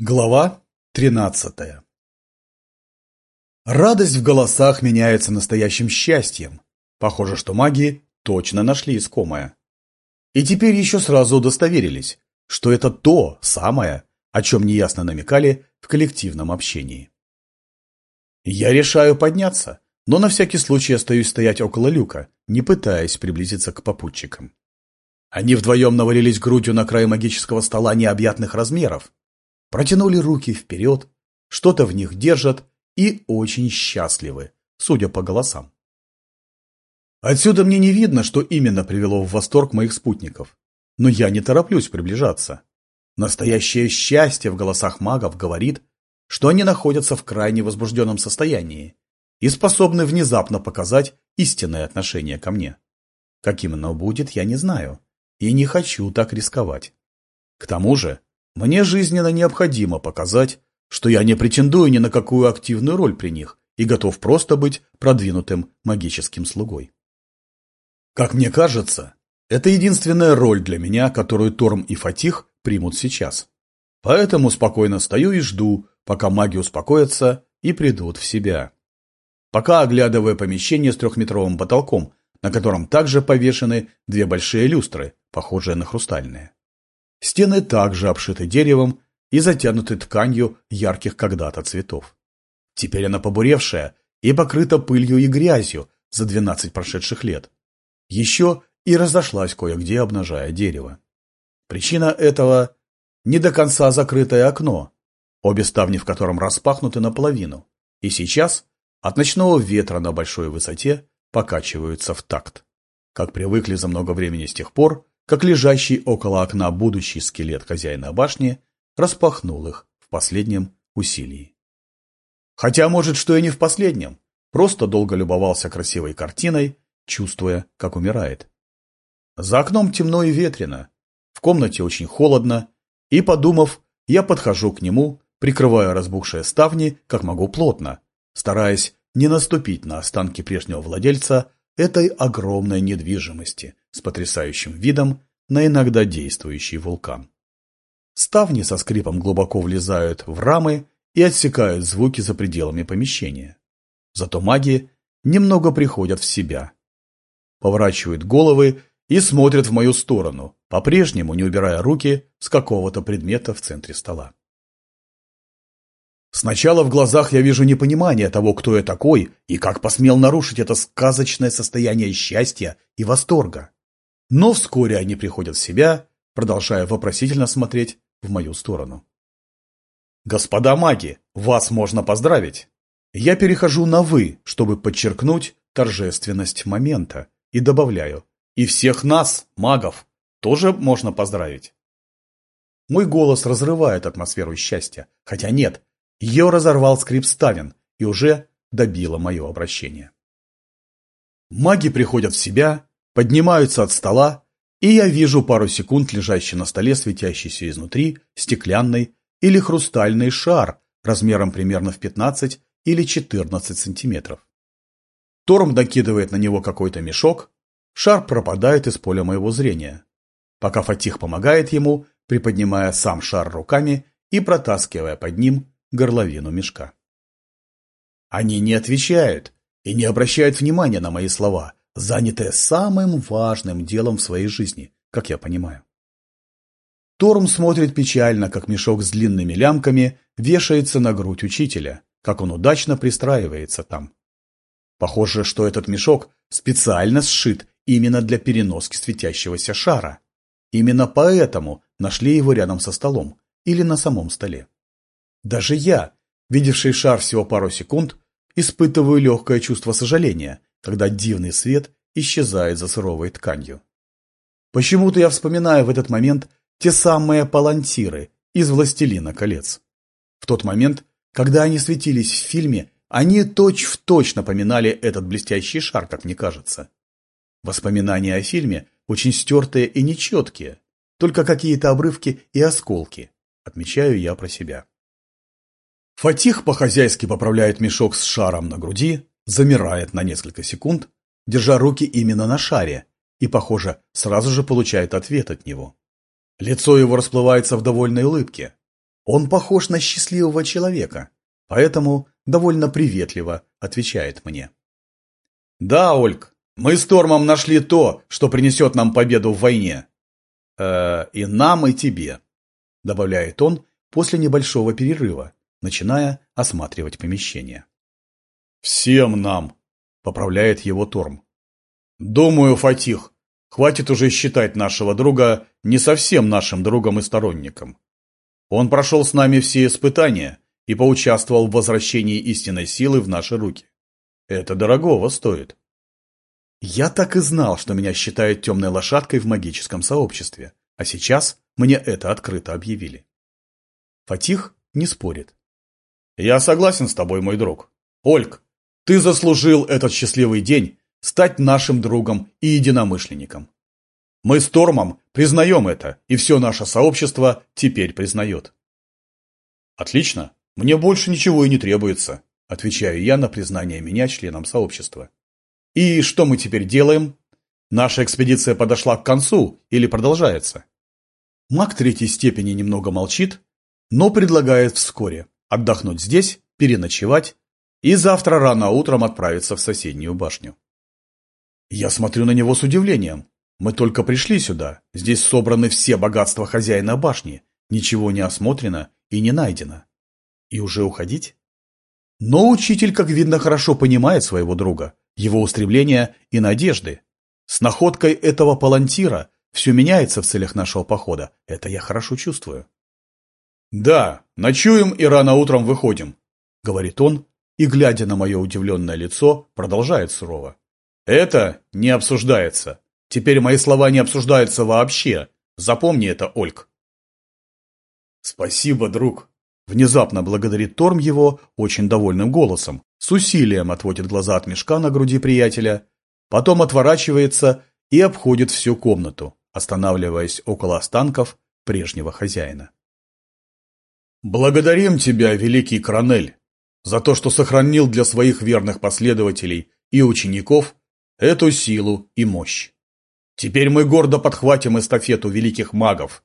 Глава тринадцатая Радость в голосах меняется настоящим счастьем. Похоже, что маги точно нашли искомое. И теперь еще сразу удостоверились, что это то самое, о чем неясно намекали в коллективном общении. Я решаю подняться, но на всякий случай остаюсь стоять около люка, не пытаясь приблизиться к попутчикам. Они вдвоем навалились грудью на край магического стола необъятных размеров, протянули руки вперед, что-то в них держат и очень счастливы, судя по голосам. Отсюда мне не видно, что именно привело в восторг моих спутников, но я не тороплюсь приближаться. Настоящее счастье в голосах магов говорит, что они находятся в крайне возбужденном состоянии и способны внезапно показать истинное отношение ко мне. Каким оно будет, я не знаю, и не хочу так рисковать. К тому же, мне жизненно необходимо показать, что я не претендую ни на какую активную роль при них и готов просто быть продвинутым магическим слугой. Как мне кажется, это единственная роль для меня, которую Торм и Фатих примут сейчас. Поэтому спокойно стою и жду, пока маги успокоятся и придут в себя. Пока оглядывая помещение с трехметровым потолком, на котором также повешены две большие люстры, похожие на хрустальные. Стены также обшиты деревом и затянуты тканью ярких когда-то цветов. Теперь она побуревшая и покрыта пылью и грязью за двенадцать прошедших лет. Еще и разошлась кое-где, обнажая дерево. Причина этого – не до конца закрытое окно, обе ставни в котором распахнуты наполовину, и сейчас от ночного ветра на большой высоте покачиваются в такт. Как привыкли за много времени с тех пор, как лежащий около окна будущий скелет хозяина башни распахнул их в последнем усилии. Хотя, может, что и не в последнем, просто долго любовался красивой картиной, чувствуя, как умирает. За окном темно и ветрено, в комнате очень холодно, и, подумав, я подхожу к нему, прикрывая разбухшие ставни, как могу плотно, стараясь не наступить на останки прежнего владельца этой огромной недвижимости, с потрясающим видом на иногда действующий вулкан. Ставни со скрипом глубоко влезают в рамы и отсекают звуки за пределами помещения. Зато маги немного приходят в себя. Поворачивают головы и смотрят в мою сторону, по-прежнему не убирая руки с какого-то предмета в центре стола. Сначала в глазах я вижу непонимание того, кто я такой и как посмел нарушить это сказочное состояние счастья и восторга. Но вскоре они приходят в себя, продолжая вопросительно смотреть в мою сторону. «Господа маги, вас можно поздравить!» Я перехожу на «вы», чтобы подчеркнуть торжественность момента, и добавляю «и всех нас, магов, тоже можно поздравить». Мой голос разрывает атмосферу счастья, хотя нет, ее разорвал скрип Сталин и уже добило мое обращение. Маги приходят в себя, поднимаются от стола, и я вижу пару секунд лежащий на столе светящийся изнутри стеклянный или хрустальный шар размером примерно в 15 или 14 сантиметров. Торм докидывает на него какой-то мешок, шар пропадает из поля моего зрения, пока Фатих помогает ему, приподнимая сам шар руками и протаскивая под ним горловину мешка. Они не отвечают и не обращают внимания на мои слова, занятая самым важным делом в своей жизни, как я понимаю. Торм смотрит печально, как мешок с длинными лямками вешается на грудь учителя, как он удачно пристраивается там. Похоже, что этот мешок специально сшит именно для переноски светящегося шара. Именно поэтому нашли его рядом со столом или на самом столе. Даже я, видевший шар всего пару секунд, испытываю легкое чувство сожаления, когда дивный свет исчезает за суровой тканью. Почему-то я вспоминаю в этот момент те самые палантиры из «Властелина колец». В тот момент, когда они светились в фильме, они точь-в-точь точь напоминали этот блестящий шар, как мне кажется. Воспоминания о фильме очень стертые и нечеткие, только какие-то обрывки и осколки, отмечаю я про себя. Фатих по-хозяйски поправляет мешок с шаром на груди, замирает на несколько секунд, держа руки именно на шаре, и, похоже, сразу же получает ответ от него. Лицо его расплывается в довольной улыбке. Он похож на счастливого человека, поэтому довольно приветливо отвечает мне. «Да, Ольг, мы с Тормом нашли то, что принесет нам победу в войне. Э, и нам, и тебе», — добавляет он после небольшого перерыва, начиная осматривать помещение. «Всем нам», — поправляет его Торм. «Думаю, Фатих, хватит уже считать нашего друга не совсем нашим другом и сторонником. Он прошел с нами все испытания и поучаствовал в возвращении истинной силы в наши руки. Это дорогого стоит. Я так и знал, что меня считают темной лошадкой в магическом сообществе, а сейчас мне это открыто объявили. Фатих не спорит. Я согласен с тобой, мой друг. Ольг, ты заслужил этот счастливый день стать нашим другом и единомышленником. Мы с Тормом признаем это, и все наше сообщество теперь признает. Отлично, мне больше ничего и не требуется, отвечаю я на признание меня членом сообщества. И что мы теперь делаем? Наша экспедиция подошла к концу или продолжается? Маг третьей степени немного молчит, но предлагает вскоре отдохнуть здесь, переночевать и завтра рано утром отправиться в соседнюю башню. Я смотрю на него с удивлением. Мы только пришли сюда, здесь собраны все богатства хозяина башни, ничего не осмотрено и не найдено. И уже уходить? Но учитель, как видно, хорошо понимает своего друга, его устремления и надежды. С находкой этого палантира все меняется в целях нашего похода, это я хорошо чувствую. «Да, ночуем и рано утром выходим», — говорит он, и, глядя на мое удивленное лицо, продолжает сурово. «Это не обсуждается. Теперь мои слова не обсуждаются вообще. Запомни это, Ольг». «Спасибо, друг», — внезапно благодарит Торм его очень довольным голосом, с усилием отводит глаза от мешка на груди приятеля, потом отворачивается и обходит всю комнату, останавливаясь около останков прежнего хозяина. «Благодарим тебя, великий Кранель, за то, что сохранил для своих верных последователей и учеников эту силу и мощь. Теперь мы гордо подхватим эстафету великих магов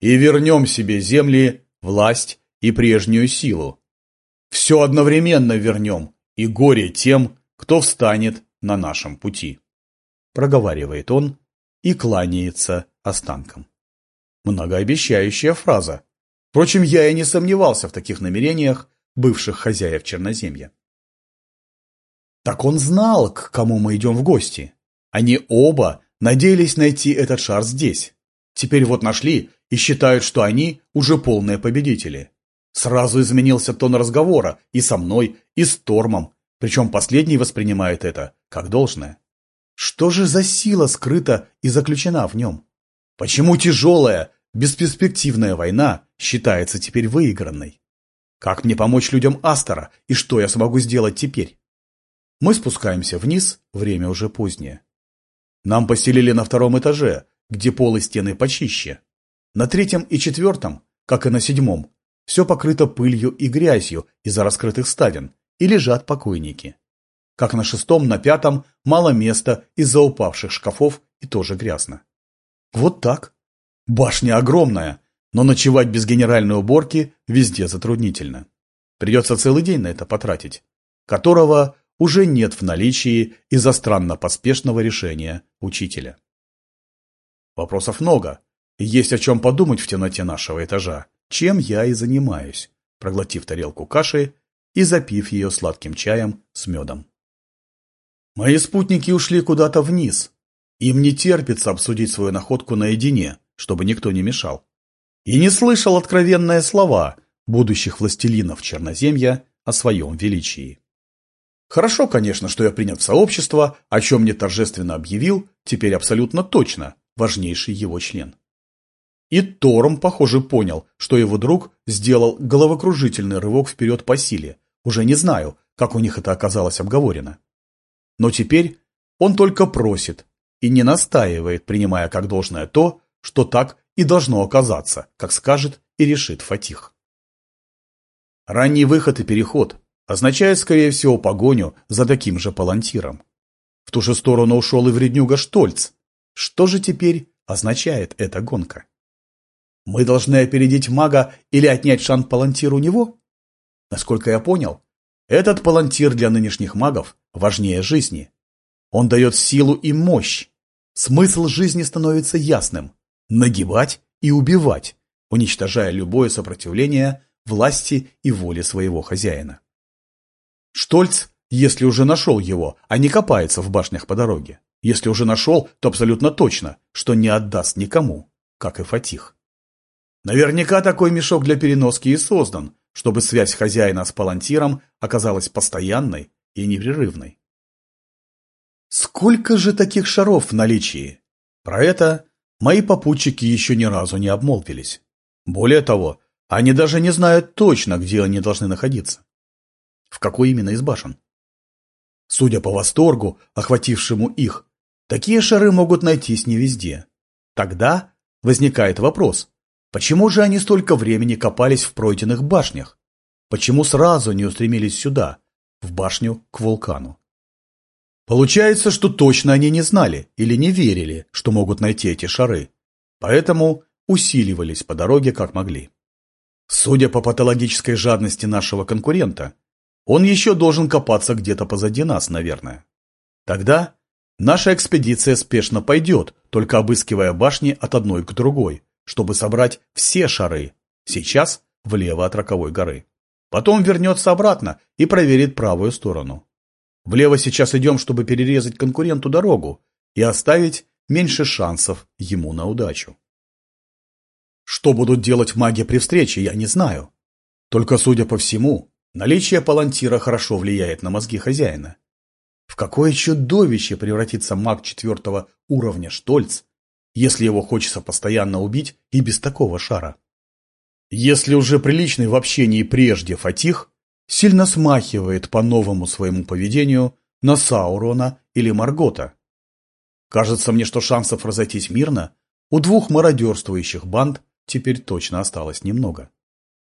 и вернем себе земли, власть и прежнюю силу. Все одновременно вернем, и горе тем, кто встанет на нашем пути. Проговаривает он и кланяется останкам. Многообещающая фраза. Впрочем, я и не сомневался в таких намерениях бывших хозяев Черноземья. Так он знал, к кому мы идем в гости. Они оба надеялись найти этот шар здесь. Теперь вот нашли и считают, что они уже полные победители. Сразу изменился тон разговора и со мной, и с Тормом, причем последний воспринимает это как должное. Что же за сила скрыта и заключена в нем? Почему тяжелая, бесперспективная война считается теперь выигранной? Как мне помочь людям Астора и что я смогу сделать теперь? Мы спускаемся вниз, время уже позднее. Нам постелили на втором этаже, где пол и стены почище. На третьем и четвертом, как и на седьмом, все покрыто пылью и грязью из-за раскрытых ставен, и лежат покойники. Как на шестом, на пятом мало места из-за упавших шкафов и тоже грязно. Вот так. Башня огромная, но ночевать без генеральной уборки везде затруднительно. Придется целый день на это потратить, которого уже нет в наличии из-за странно поспешного решения учителя. Вопросов много, есть о чем подумать в темноте нашего этажа чем я и занимаюсь, проглотив тарелку каши и запив ее сладким чаем с медом. Мои спутники ушли куда-то вниз. Им не терпится обсудить свою находку наедине, чтобы никто не мешал. И не слышал откровенные слова будущих властелинов Черноземья о своем величии. Хорошо, конечно, что я принят в сообщество, о чем мне торжественно объявил, теперь абсолютно точно, важнейший его член. И Торм, похоже, понял, что его друг сделал головокружительный рывок вперед по силе. Уже не знаю, как у них это оказалось обговорено. Но теперь он только просит и не настаивает, принимая как должное то, что так и должно оказаться, как скажет и решит Фатих. Ранний выход и переход означает, скорее всего, погоню за таким же палантиром. В ту же сторону ушел и вреднюга Штольц. Что же теперь означает эта гонка? Мы должны опередить мага или отнять шант-палантир у него? Насколько я понял, этот палантир для нынешних магов важнее жизни. Он дает силу и мощь. Смысл жизни становится ясным – нагибать и убивать, уничтожая любое сопротивление власти и воле своего хозяина. Штольц, если уже нашел его, а не копается в башнях по дороге. Если уже нашел, то абсолютно точно, что не отдаст никому, как и Фатих. Наверняка такой мешок для переноски и создан, чтобы связь хозяина с палантиром оказалась постоянной и непрерывной. Сколько же таких шаров в наличии? Про это мои попутчики еще ни разу не обмолвились. Более того, они даже не знают точно, где они должны находиться. В какой именно из башен. Судя по восторгу, охватившему их, такие шары могут найтись не везде. Тогда возникает вопрос, почему же они столько времени копались в пройденных башнях? Почему сразу не устремились сюда, в башню к вулкану? Получается, что точно они не знали или не верили, что могут найти эти шары, поэтому усиливались по дороге как могли. Судя по патологической жадности нашего конкурента, он еще должен копаться где-то позади нас, наверное. Тогда наша экспедиция спешно пойдет, только обыскивая башни от одной к другой, чтобы собрать все шары, сейчас влево от Роковой горы. Потом вернется обратно и проверит правую сторону. Влево сейчас идем, чтобы перерезать конкуренту дорогу и оставить меньше шансов ему на удачу. Что будут делать маги при встрече, я не знаю. Только, судя по всему, наличие палантира хорошо влияет на мозги хозяина. В какое чудовище превратится маг четвертого уровня Штольц, если его хочется постоянно убить и без такого шара? Если уже приличный в общении прежде Фатих сильно смахивает по новому своему поведению на Саурона или Маргота. Кажется мне, что шансов разойтись мирно у двух мародерствующих банд теперь точно осталось немного.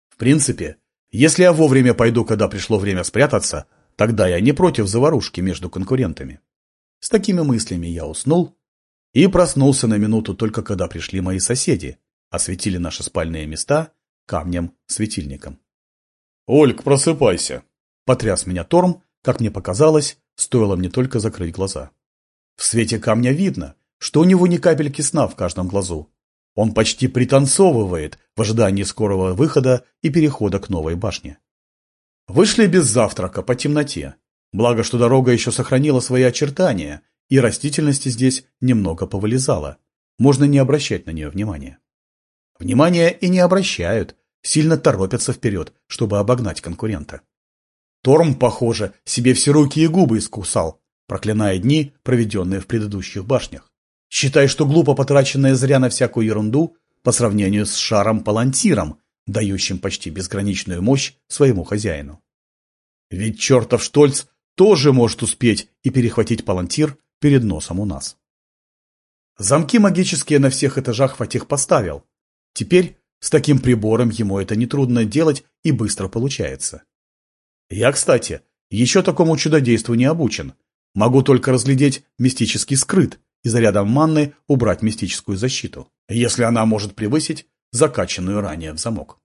В принципе, если я вовремя пойду, когда пришло время спрятаться, тогда я не против заварушки между конкурентами. С такими мыслями я уснул и проснулся на минуту только когда пришли мои соседи, осветили наши спальные места камнем-светильником. «Ольг, просыпайся!» Потряс меня Торм, как мне показалось, стоило мне только закрыть глаза. В свете камня видно, что у него ни капельки сна в каждом глазу, он почти пританцовывает в ожидании скорого выхода и перехода к новой башне. Вышли без завтрака, по темноте. Благо, что дорога еще сохранила свои очертания, и растительности здесь немного повылезала. Можно не обращать на нее внимания. Внимания и не обращают, сильно торопятся вперед, чтобы обогнать конкурента. Торм, похоже, себе все руки и губы искусал, проклиная дни, проведенные в предыдущих башнях. Считай, что глупо потраченное зря на всякую ерунду по сравнению с шаром-палантиром, дающим почти безграничную мощь своему хозяину. Ведь чертов Штольц тоже может успеть и перехватить палантир перед носом у нас. Замки магические на всех этажах Фатих поставил. Теперь с таким прибором ему это нетрудно делать и быстро получается. Я, кстати, еще такому чудодейству не обучен. Могу только разглядеть мистический скрыт, и зарядом манны убрать мистическую защиту, если она может превысить закачанную ранее в замок.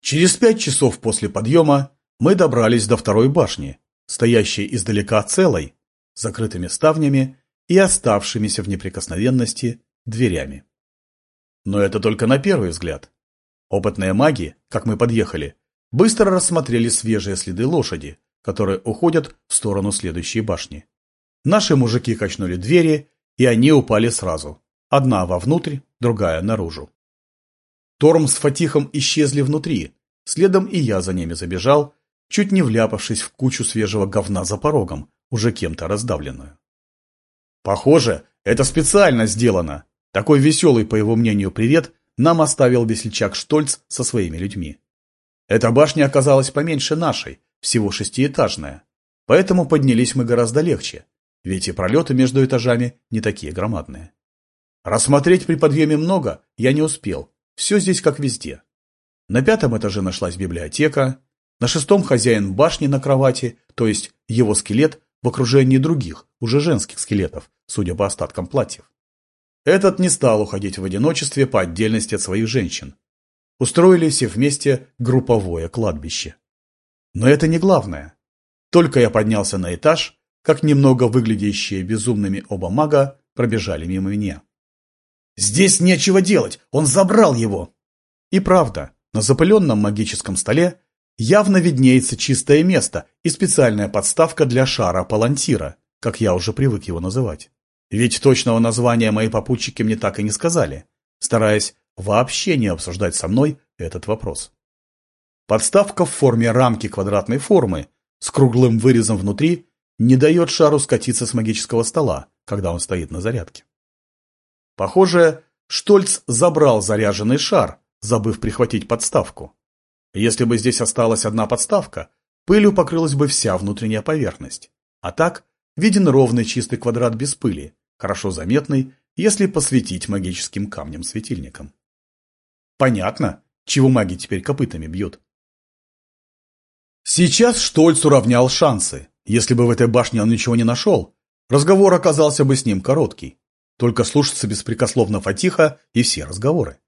Через пять часов после подъема мы добрались до второй башни, стоящей издалека целой, закрытыми ставнями и оставшимися в неприкосновенности дверями. Но это только на первый взгляд. Опытные маги, как мы подъехали, быстро рассмотрели свежие следы лошади, которые уходят в сторону следующей башни. Наши мужики качнули двери, и они упали сразу. Одна вовнутрь, другая наружу. Торм с Фатихом исчезли внутри, следом и я за ними забежал, чуть не вляпавшись в кучу свежего говна за порогом, уже кем-то раздавленную. Похоже, это специально сделано. Такой веселый, по его мнению, привет нам оставил весельчак Штольц со своими людьми. Эта башня оказалась поменьше нашей, всего шестиэтажная. Поэтому поднялись мы гораздо легче, ведь и пролеты между этажами не такие громадные. Рассмотреть при подъеме много я не успел, все здесь как везде. На пятом этаже нашлась библиотека, на шестом хозяин башни на кровати, то есть его скелет в окружении других, уже женских скелетов, судя по остаткам платьев. Этот не стал уходить в одиночестве по отдельности от своих женщин. Устроили все вместе групповое кладбище. Но это не главное. Только я поднялся на этаж, как немного выглядящие безумными оба мага пробежали мимо меня. «Здесь нечего делать! Он забрал его!» И правда, на запыленном магическом столе явно виднеется чистое место и специальная подставка для шара палантира, как я уже привык его называть. Ведь точного названия мои попутчики мне так и не сказали, стараясь вообще не обсуждать со мной этот вопрос. Подставка в форме рамки квадратной формы с круглым вырезом внутри не дает шару скатиться с магического стола, когда он стоит на зарядке. Похоже, Штольц забрал заряженный шар, забыв прихватить подставку. Если бы здесь осталась одна подставка, пылью покрылась бы вся внутренняя поверхность. А так виден ровный чистый квадрат без пыли, хорошо заметный, если посветить магическим камнем-светильником. Понятно, чего маги теперь копытами бьют. Сейчас Штольц уравнял шансы. Если бы в этой башне он ничего не нашел, разговор оказался бы с ним короткий. Только слушаться беспрекословно Фатиха и все разговоры.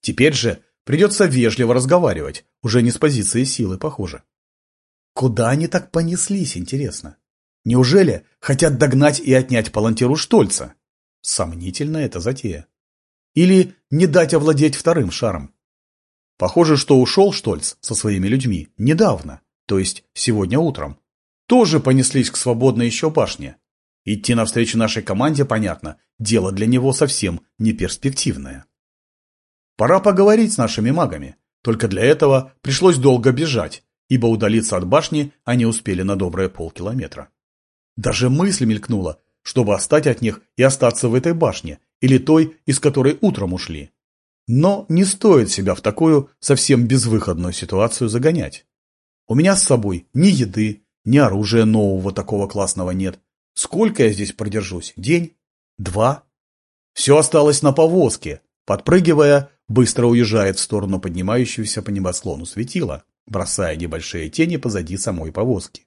Теперь же придется вежливо разговаривать, уже не с позиции силы, похоже. Куда они так понеслись, интересно? Неужели хотят догнать и отнять палантиру Штольца? Сомнительно это затея. Или не дать овладеть вторым шаром? Похоже, что ушел Штольц со своими людьми недавно, то есть сегодня утром. Тоже понеслись к свободной еще башне. Идти навстречу нашей команде, понятно, дело для него совсем не перспективное. Пора поговорить с нашими магами. Только для этого пришлось долго бежать, ибо удалиться от башни они успели на добрые полкилометра. Даже мысль мелькнула, чтобы остать от них и остаться в этой башне, или той, из которой утром ушли. Но не стоит себя в такую совсем безвыходную ситуацию загонять. У меня с собой ни еды, ни оружия нового такого классного нет. Сколько я здесь продержусь? День? Два? Все осталось на повозке, подпрыгивая быстро уезжает в сторону поднимающегося по небосклону светила, бросая небольшие тени позади самой повозки.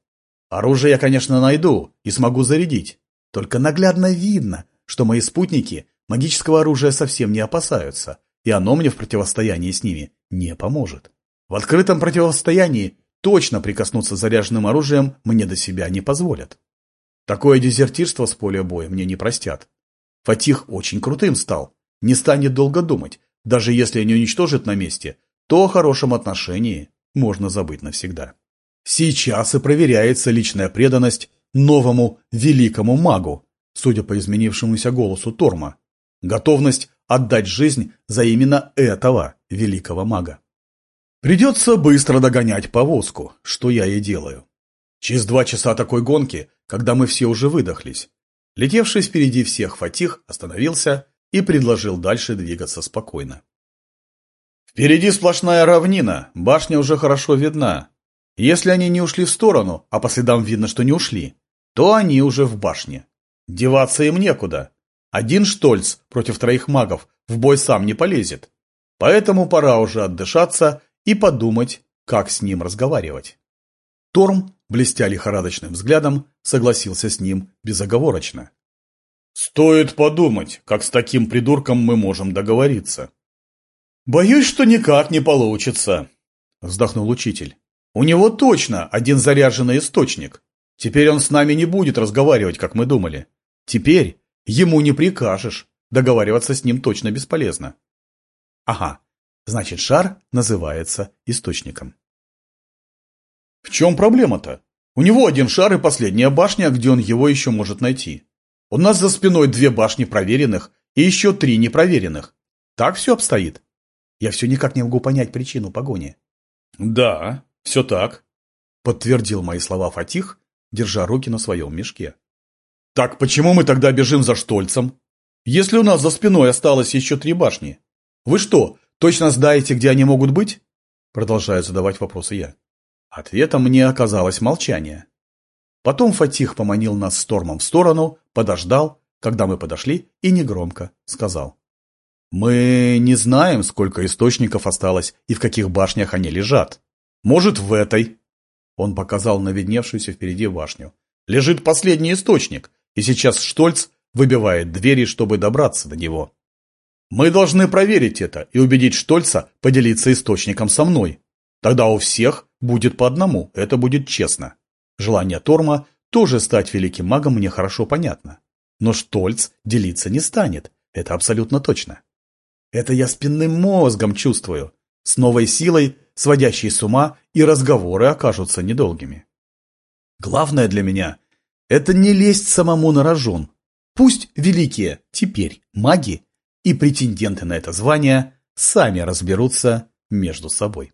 Оружие я, конечно, найду и смогу зарядить, только наглядно видно, что мои спутники магического оружия совсем не опасаются, и оно мне в противостоянии с ними не поможет. В открытом противостоянии точно прикоснуться заряженным оружием мне до себя не позволят. Такое дезертирство с поля боя мне не простят. Фатих очень крутым стал, не станет долго думать, даже если не уничтожит на месте, то о хорошем отношении можно забыть навсегда. Сейчас и проверяется личная преданность новому великому магу, судя по изменившемуся голосу Торма. Готовность отдать жизнь за именно этого великого мага. Придется быстро догонять повозку, что я и делаю. Через два часа такой гонки, когда мы все уже выдохлись, летевший впереди всех Фатих остановился и предложил дальше двигаться спокойно. Впереди сплошная равнина, башня уже хорошо видна. Если они не ушли в сторону, а по следам видно, что не ушли, то они уже в башне. Деваться им некуда. Один Штольц против троих магов в бой сам не полезет. Поэтому пора уже отдышаться и подумать, как с ним разговаривать. Торм, блестя лихорадочным взглядом, согласился с ним безоговорочно. Стоит подумать, как с таким придурком мы можем договориться. Боюсь, что никак не получится, вздохнул учитель. У него точно один заряженный источник. Теперь он с нами не будет разговаривать, как мы думали. Теперь ему не прикажешь. Договариваться с ним точно бесполезно. Ага, значит шар называется источником. В чем проблема-то? У него один шар и последняя башня, где он его еще может найти. У нас за спиной две башни проверенных и еще три непроверенных. Так все обстоит. Я все никак не могу понять причину погони. Да, все так, подтвердил мои слова Фатих, держа руки на своем мешке. Так почему мы тогда бежим за Штольцем? Если у нас за спиной осталось еще три башни. Вы что, точно знаете, где они могут быть? Продолжаю задавать вопросы я. Ответом мне оказалось молчание. Потом Фатих поманил нас стормом в сторону, подождал, когда мы подошли, и негромко сказал. «Мы не знаем, сколько источников осталось и в каких башнях они лежат. Может, в этой?» Он показал на видневшуюся впереди башню. «Лежит последний источник, и сейчас Штольц выбивает двери, чтобы добраться до него. Мы должны проверить это и убедить Штольца поделиться источником со мной. Тогда у всех будет по одному, это будет честно. Желание Торма тоже стать великим магом мне хорошо понятно. Но Штольц делиться не станет, это абсолютно точно. Это я спинным мозгом чувствую. С новой силой, сводящей с ума, и разговоры окажутся недолгими. Главное для меня – это не лезть самому на рожон. Пусть великие, теперь маги и претенденты на это звание сами разберутся между собой.